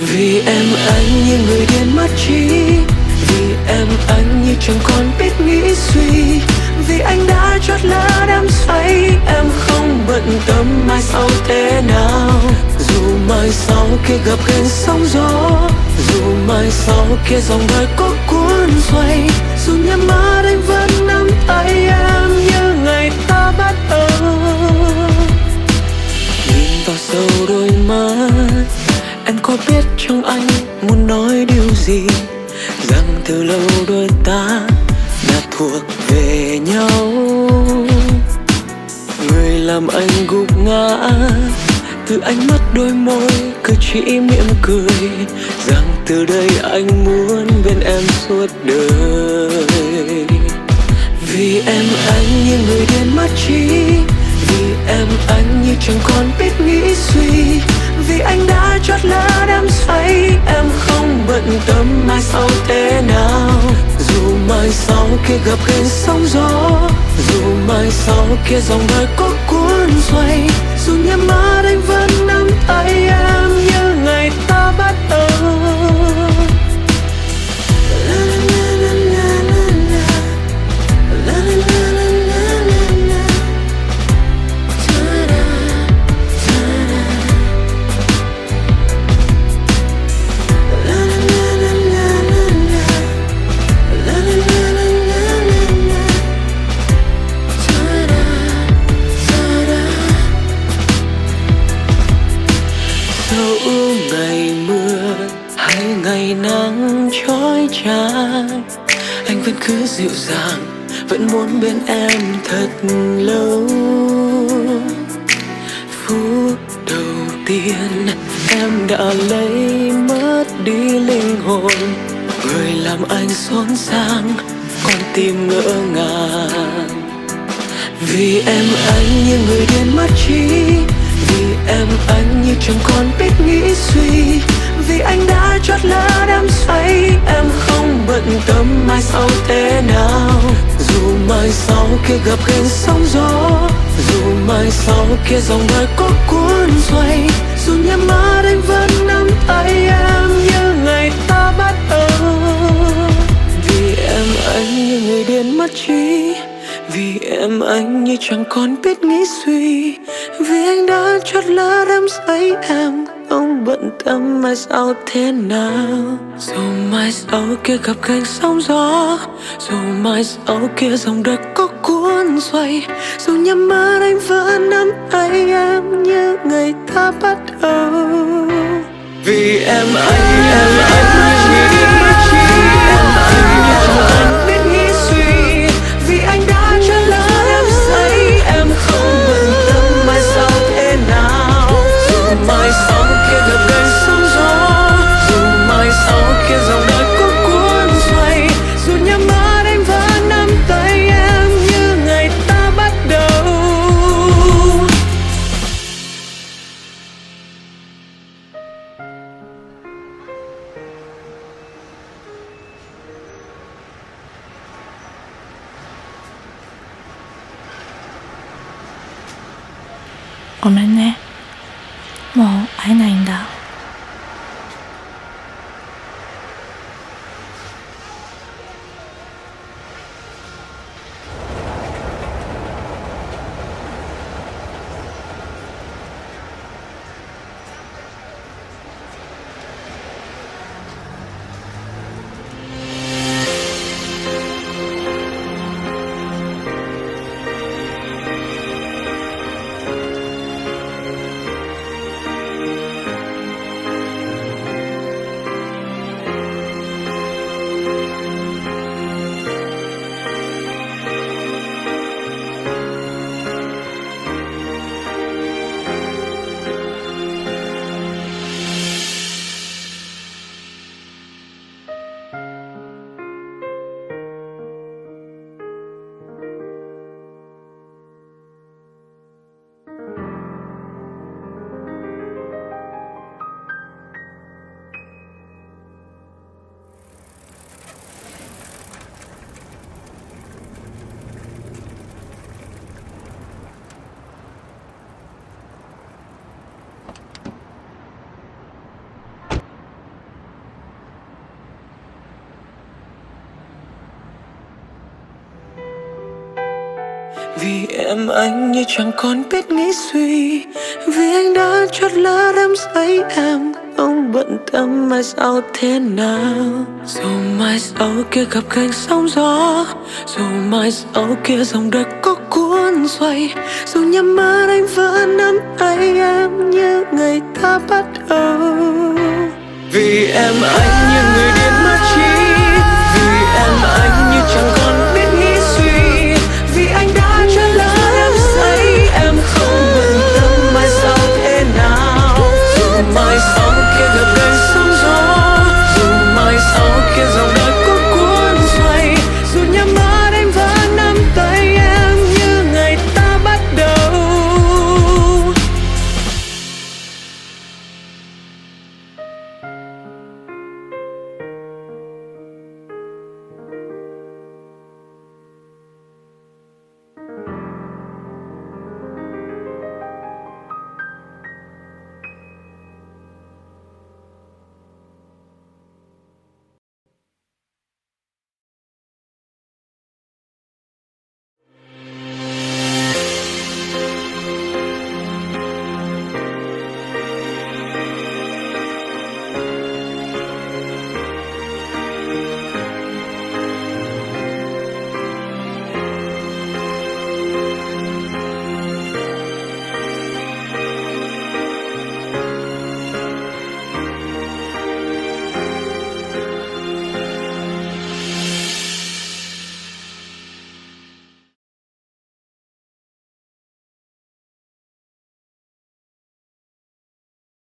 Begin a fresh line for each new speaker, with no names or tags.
vì em anh như người điên mất trí. Vì em anh như chẳng còn biết nghĩ suy. Vì anh đã chót lỡ đắm say. Em không bận tâm mai sau thế nào. Dù mai sau kia gặp gành sóng gió. Dù mai sau kia dòng đời có cuốn xoay. Dù nhắm mắt anh vẫn biết trong anh muốn nói điều gì. Rằng từ lâu đôi ta đã thuộc về nhau. Người làm anh gục ngã, từ ánh mắt đôi môi cứ chỉ mỉm cười. Rằng từ đây anh muốn bên em suốt đời. Vì em anh như người điên mất trí, vì em anh như chẳng còn biết nghĩ suy. Tâm mai sau thế nào? Dù mai sau kia gặp gành sóng gió, dù mai sau kia dòng đời có cuốn xoay, dù nhắm mắt anh chói anh vẫn cứ dịu dàng, vẫn muốn bên em thật lâu. Phút đầu tiên, em đã lấy mất đi linh hồn. Người làm anh xốn sang, con tim ngỡ ngàng. Vì em anh như người điên mất trí em anh như chẳng còn biết nghĩ suy. Vì anh đã chót lỡ đắm say, em không bận tâm mai sau thế nào. Dù mai sau kia gặp gành sóng gió, dù mai sau kia dòng đời có cuốn xoay. Dù nhắm mắt anh vẫn nắm tay em như ngày ta bắt đầu. Vì em anh như người điên mất trí vì em anh như chẳng còn biết nghĩ suy. Vì anh đã chót lỡ đắm say em. Không bận tâm mai sau thế nào. Dù mai sau kia gặp gành sóng gió. Dù mai sau kia dòng đời có cuốn xoay. Dù nhắm mắt anh vẫn nắm tay em như ngày ta bắt đầu. Vì em anh em anh.
ごめんね。もう会えない
vì em anh như chẳng còn biết nghĩ suy, vì anh đã chót lỡ đắm say em. Không bận tâm mai sau thế nào. Dù mai sau kia gặp cánh sóng gió, dù mai sau kia dòng đất có cuốn xoay dù nhắm mắt anh vẫn nắm tay em như ngày ta bắt đầu. Vì em anh như người điên mất.